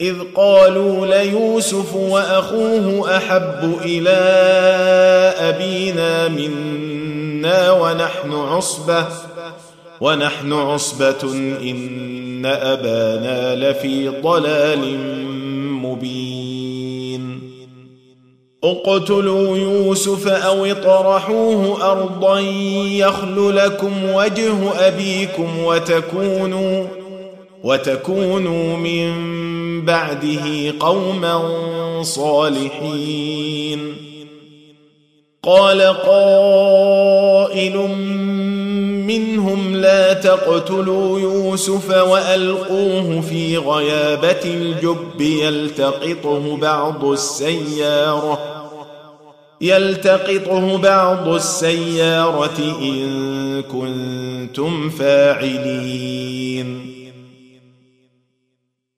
إذ قالوا ليوسف وأخوه أحب إلى أبينا منا ونحن عصبة ونحن عصبة إن أبانا لفي ضلال مبين. اقتلوا يوسف أو اطرحوه أرضا يخل لكم وجه أبيكم وتكونوا وتكونوا من بعده قوما صالحين. قال قائل منهم لا تقتلوا يوسف وألقوه في غيابة الجب يلتقطه بعض السيارة يلتقطه بعض السيارة إن كنتم فاعلين.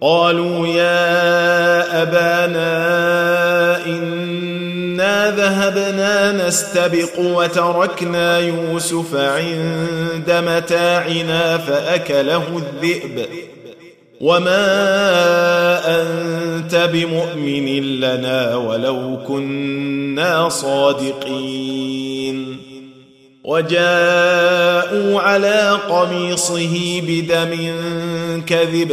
قالوا يا أبانا إنا ذهبنا نستبق وتركنا يوسف عند متاعنا فأكله الذئب. وما أنت بمؤمن لنا ولو كنا صادقين. وجاءوا على قميصه بدم كذب.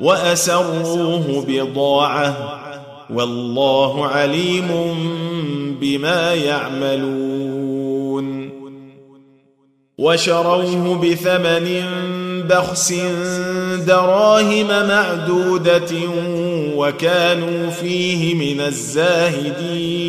وأسروه بضاعة. والله عليم بما يعملون. وشروه بثمن بخس دراهم معدودة وكانوا فيه من الزاهدين.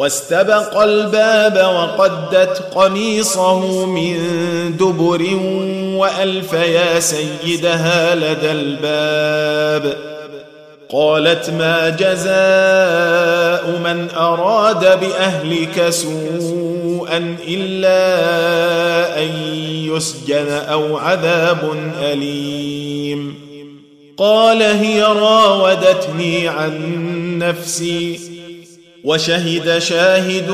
واستبق الباب وقدت قميصه من دبر وألف يا سيدها لدى الباب. قالت ما جزاء من أراد بأهلك سوءا إلا أن يسجن أو عذاب أليم. قال هي راودتني عن نفسي وشهد شاهد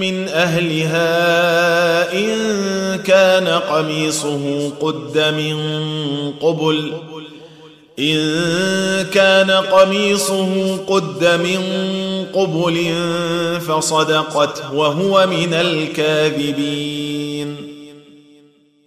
من أهلها إن كان قميصه قد من قبل إن كان قميصه قد من قبل فصدقت وهو من الكاذبين.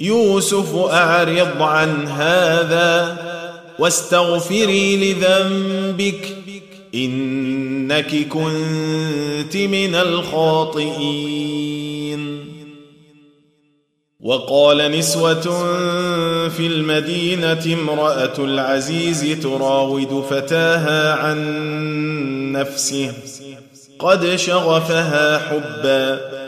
يوسف أعرض عن هذا واستغفري لذنبك إنك كنت من الخاطئين. وقال نسوة في المدينة امرأة العزيز تراود فتاها عن نفسه قد شغفها حبا.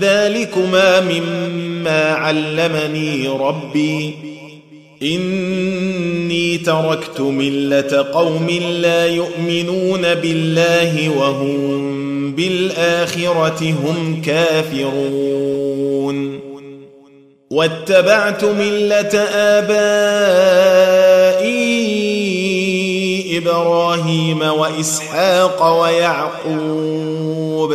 ذلكما مما علمني ربي. إني تركت ملة قوم لا يؤمنون بالله وهم بالآخرة هم كافرون. واتبعت ملة آبائي إبراهيم وإسحاق ويعقوب.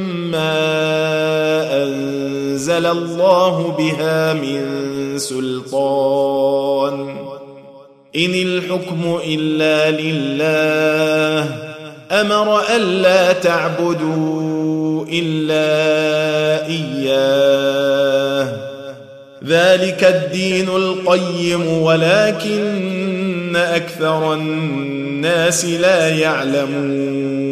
ما انزل الله بها من سلطان ان الحكم الا لله أمر الا تعبدوا الا اياه ذلك الدين القيم ولكن أكثر الناس لا يعلمون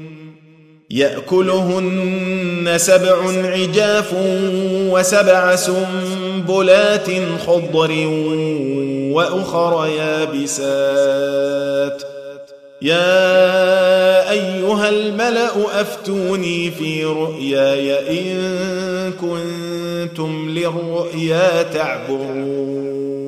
يأكلهن سبع عجاف وسبع سنبلات خضر وأخر يابسات. يا أيها الملأ أفتوني في رؤياي إن كنتم للرؤيا تعبرون.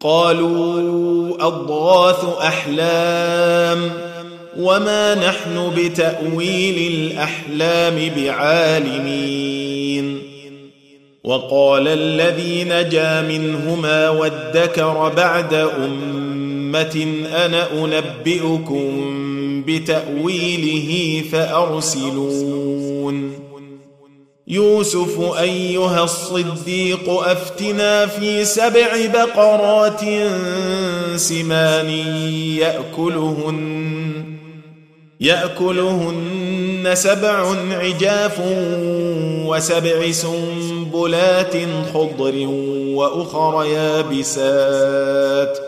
قالوا أضغاث أحلام. وما نحن بتاويل الاحلام بعالمين وقال الذي نجا منهما وادكر بعد امه أنا انبئكم بتاويله فارسلون يوسف ايها الصديق افتنا في سبع بقرات سمان ياكلهن يأكلهن سبع عجاف وسبع سنبلات خضر وأخر يابسات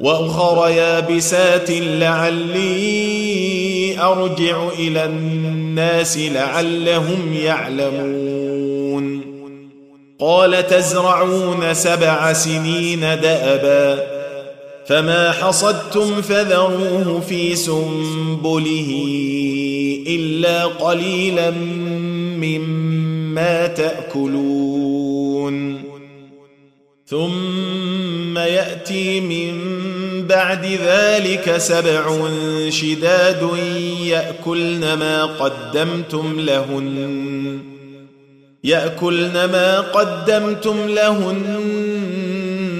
وأخر يابسات لعلي أرجع إلى الناس لعلهم يعلمون. قال تزرعون سبع سنين دأبا فما حصدتم فذروه في سنبله الا قليلا مما تاكلون ثم ياتي من بعد ذلك سبع شداد ياكلن ما قدمتم لهن ياكلن ما قدمتم لهن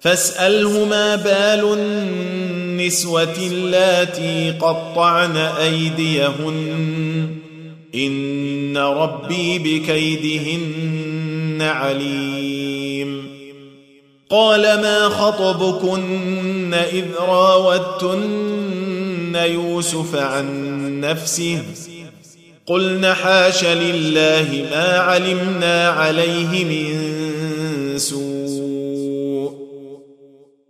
فاسأله ما بال النسوة اللاتي قطعن أيديهن. إن ربي بكيدهن عليم. قال ما خطبكن إذ راوتن يوسف عن نفسه؟ قلن حاش لله ما علمنا عليه من سوء.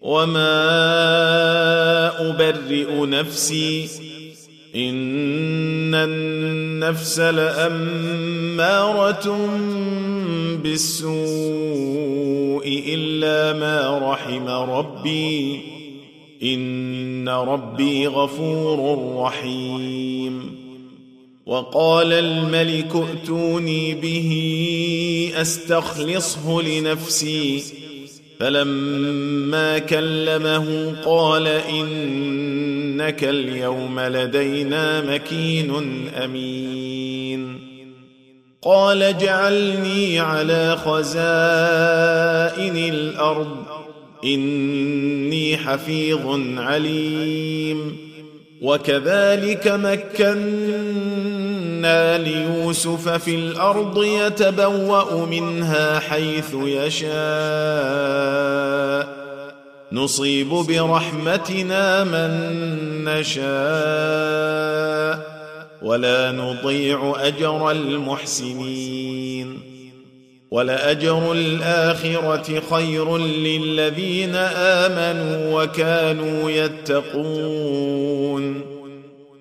وما ابرئ نفسي ان النفس لاماره بالسوء الا ما رحم ربي ان ربي غفور رحيم وقال الملك ائتوني به استخلصه لنفسي فلما كلمه قال إنك اليوم لدينا مكين أمين. قال اجعلني على خزائن الأرض إني حفيظ عليم. وكذلك مكنا ليوسف في الأرض يتبوا منها حيث يشاء نصيب برحمتنا من نشاء ولا نضيع اجر المحسنين ولاجر الاخره خير للذين امنوا وكانوا يتقون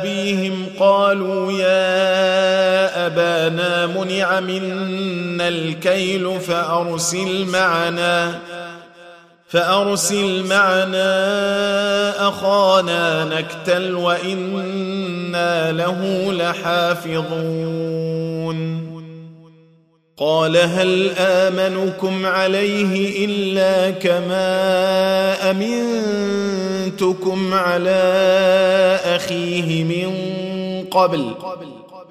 أبيهم قالوا يا أبانا منع منا الكيل فأرسل معنا فأرسل معنا أخانا نكتل وإنا له لحافظون. قال هل آمنكم عليه إلا كما امنتكم على أخيه من قبل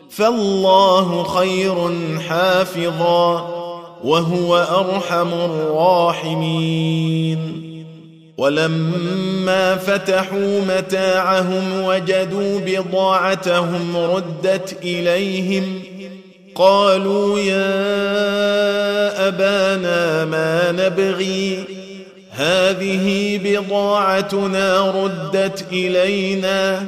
فالله خير حافظا وهو أرحم الراحمين. ولما فتحوا متاعهم وجدوا بضاعتهم ردت إليهم قالوا يا أبانا ما نبغي هذه بضاعتنا ردت إلينا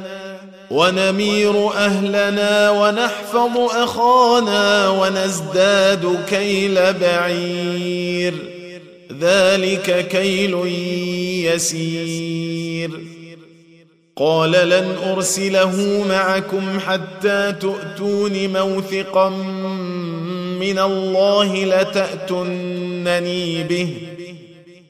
ونمير أهلنا ونحفظ أخانا ونزداد كيل بعير. ذلك كيل يسير. قال لن أرسله معكم حتى تؤتون موثقا من الله لتاتونني به.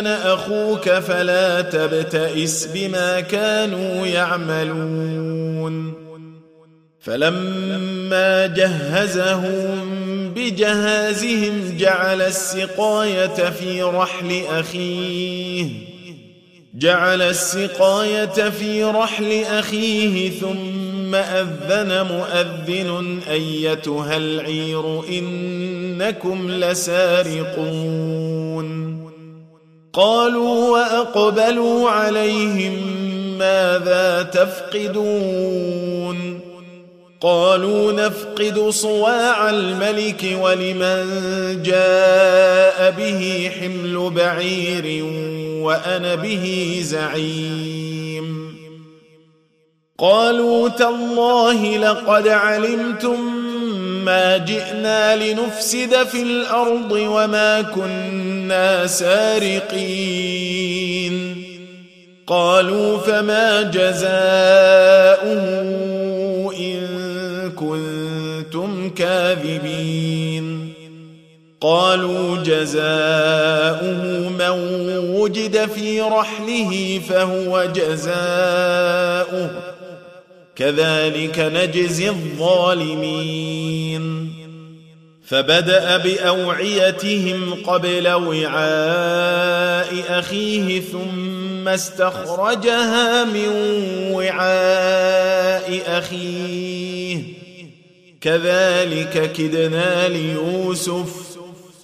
أنا أخوك فلا تبتئس بما كانوا يعملون. فلما جهزهم بجهازهم جعل السقاية في رحل أخيه. جعل السقاية في رحل أخيه ثم أذن مؤذن أيتها العير إنكم لسارقون. قالوا وأقبلوا عليهم ماذا تفقدون قالوا نفقد صواع الملك ولمن جاء به حمل بعير وأنا به زعيم. قالوا تالله لقد علمتم ما جئنا لنفسد في الأرض وما كنا سارقين قالوا فما جزاؤه كنتم كاذبين قالوا جزاؤه من وجد في رحله فهو جزاؤه كذلك نجزي الظالمين. فبدأ بأوعيتهم قبل وعاء أخيه ثم استخرجها من وعاء أخيه. كذلك كدنا ليوسف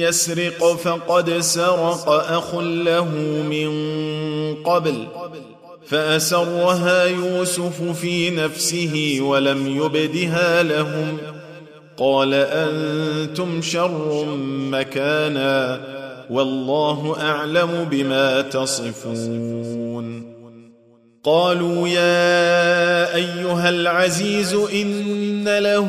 يسرق فقد سرق أخ له من قبل فأسرها يوسف في نفسه ولم يبدها لهم. قال أنتم شر مكانا والله أعلم بما تصفون. قالوا يا أيها العزيز إن له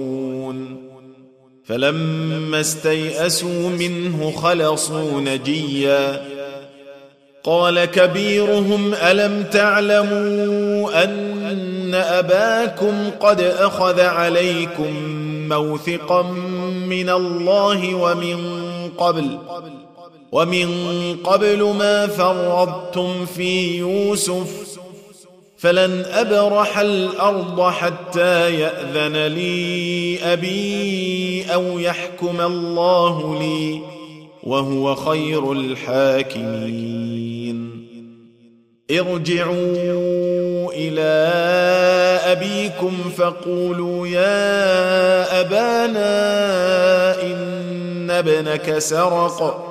فلما استيئسوا منه خلصوا نجيا. قال كبيرهم ألم تعلموا أن أباكم قد أخذ عليكم موثقا من الله ومن قبل ومن قبل ما فرضتم في يوسف فلن أبرح الأرض حتى يأذن لي أبي أو يحكم الله لي وهو خير الحاكمين. ارجعوا إلى أبيكم فقولوا يا أبانا إن ابنك سرق.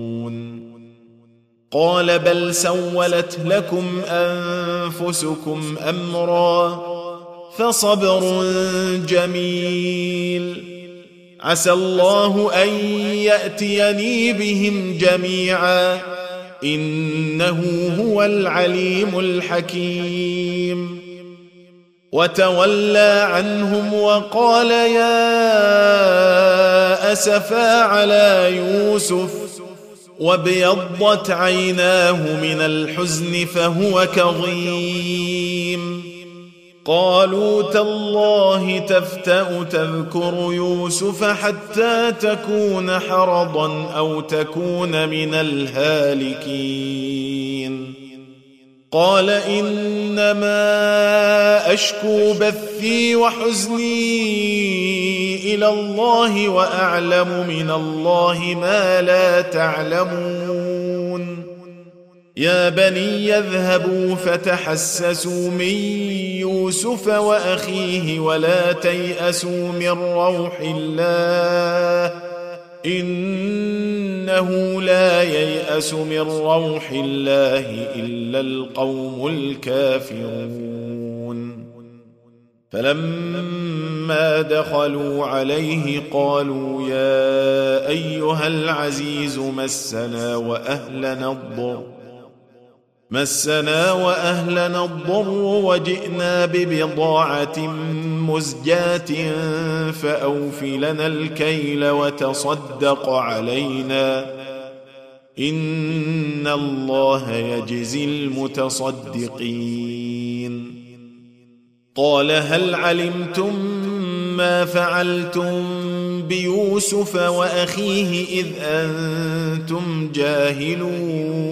قال بل سولت لكم أنفسكم أمرا فصبر جميل. عسى الله أن يأتيني بهم جميعا. إنه هو العليم الحكيم. وتولى عنهم وقال يا أسفا على يوسف وابيضت عيناه من الحزن فهو كظيم قالوا تالله تفتا تذكر يوسف حتى تكون حرضا أو تكون من الهالكين قال إنما أشكو بثي وحزني إلى الله وأعلم من الله ما لا تعلمون. يا بني يذهبوا فتحسسوا من يوسف وأخيه ولا تيأسوا من روح الله إنه لا ييأس من روح الله إلا القوم الكافرون. فلما دخلوا عليه قالوا يا أيها العزيز مسنا وأهلنا الضر. مسنا وأهلنا الضر وجئنا ببضاعة مزجاة فأوف لنا الكيل وتصدق علينا. إن الله يجزي المتصدقين. قال هل علمتم ما فعلتم بيوسف وأخيه إذ أنتم جاهلون؟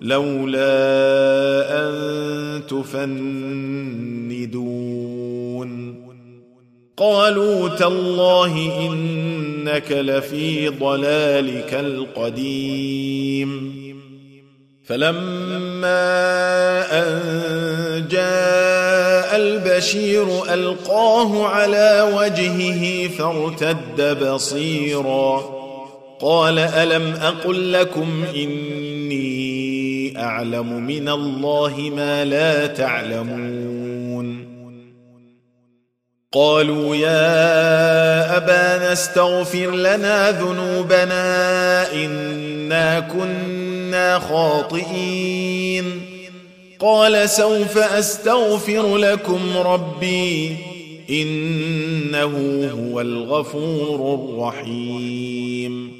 لولا أن تفندون. قالوا تالله إنك لفي ضلالك القديم. فلما أن جاء البشير ألقاه على وجهه فارتد بصيرا. قال ألم أقل لكم إني أعلم من الله ما لا تعلمون. قالوا يا أبانا استغفر لنا ذنوبنا إنا كنا خاطئين. قال سوف أستغفر لكم ربي إنه هو الغفور الرحيم.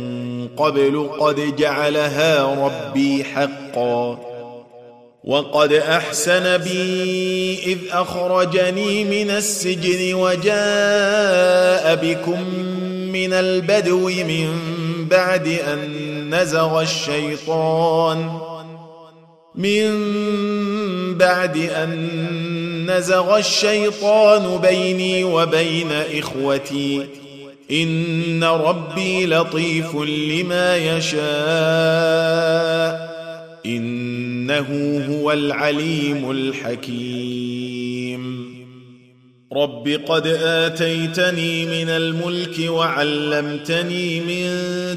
قبل قد جعلها ربي حقا وقد أحسن بي إذ أخرجني من السجن وجاء بكم من البدو من بعد أن نزغ الشيطان من بعد أن نزغ الشيطان بيني وبين إخوتي ان ربي لطيف لما يشاء انه هو العليم الحكيم رب قد اتيتني من الملك وعلمتني من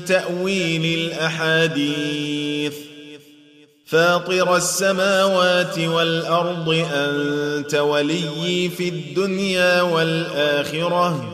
تاويل الاحاديث فاطر السماوات والارض انت وليي في الدنيا والاخره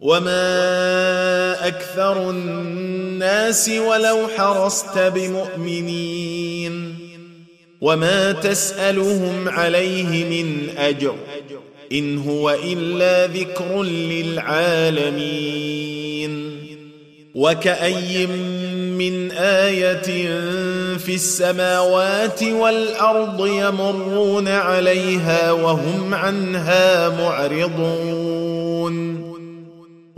وما أكثر الناس ولو حرصت بمؤمنين وما تسالهم عليه من اجر ان هو الا ذكر للعالمين وكأي من آية في السماوات والأرض يمرون عليها وهم عنها معرضون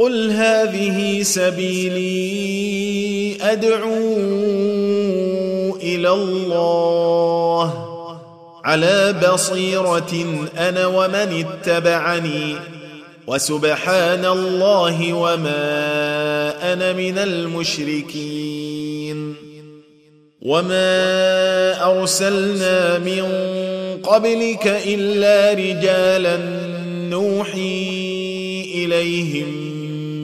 قل هذه سبيلي أدعو إلى الله على بصيرة أنا ومن اتبعني وسبحان الله وما أنا من المشركين وما أرسلنا من قبلك إلا رجالا نوحي إليهم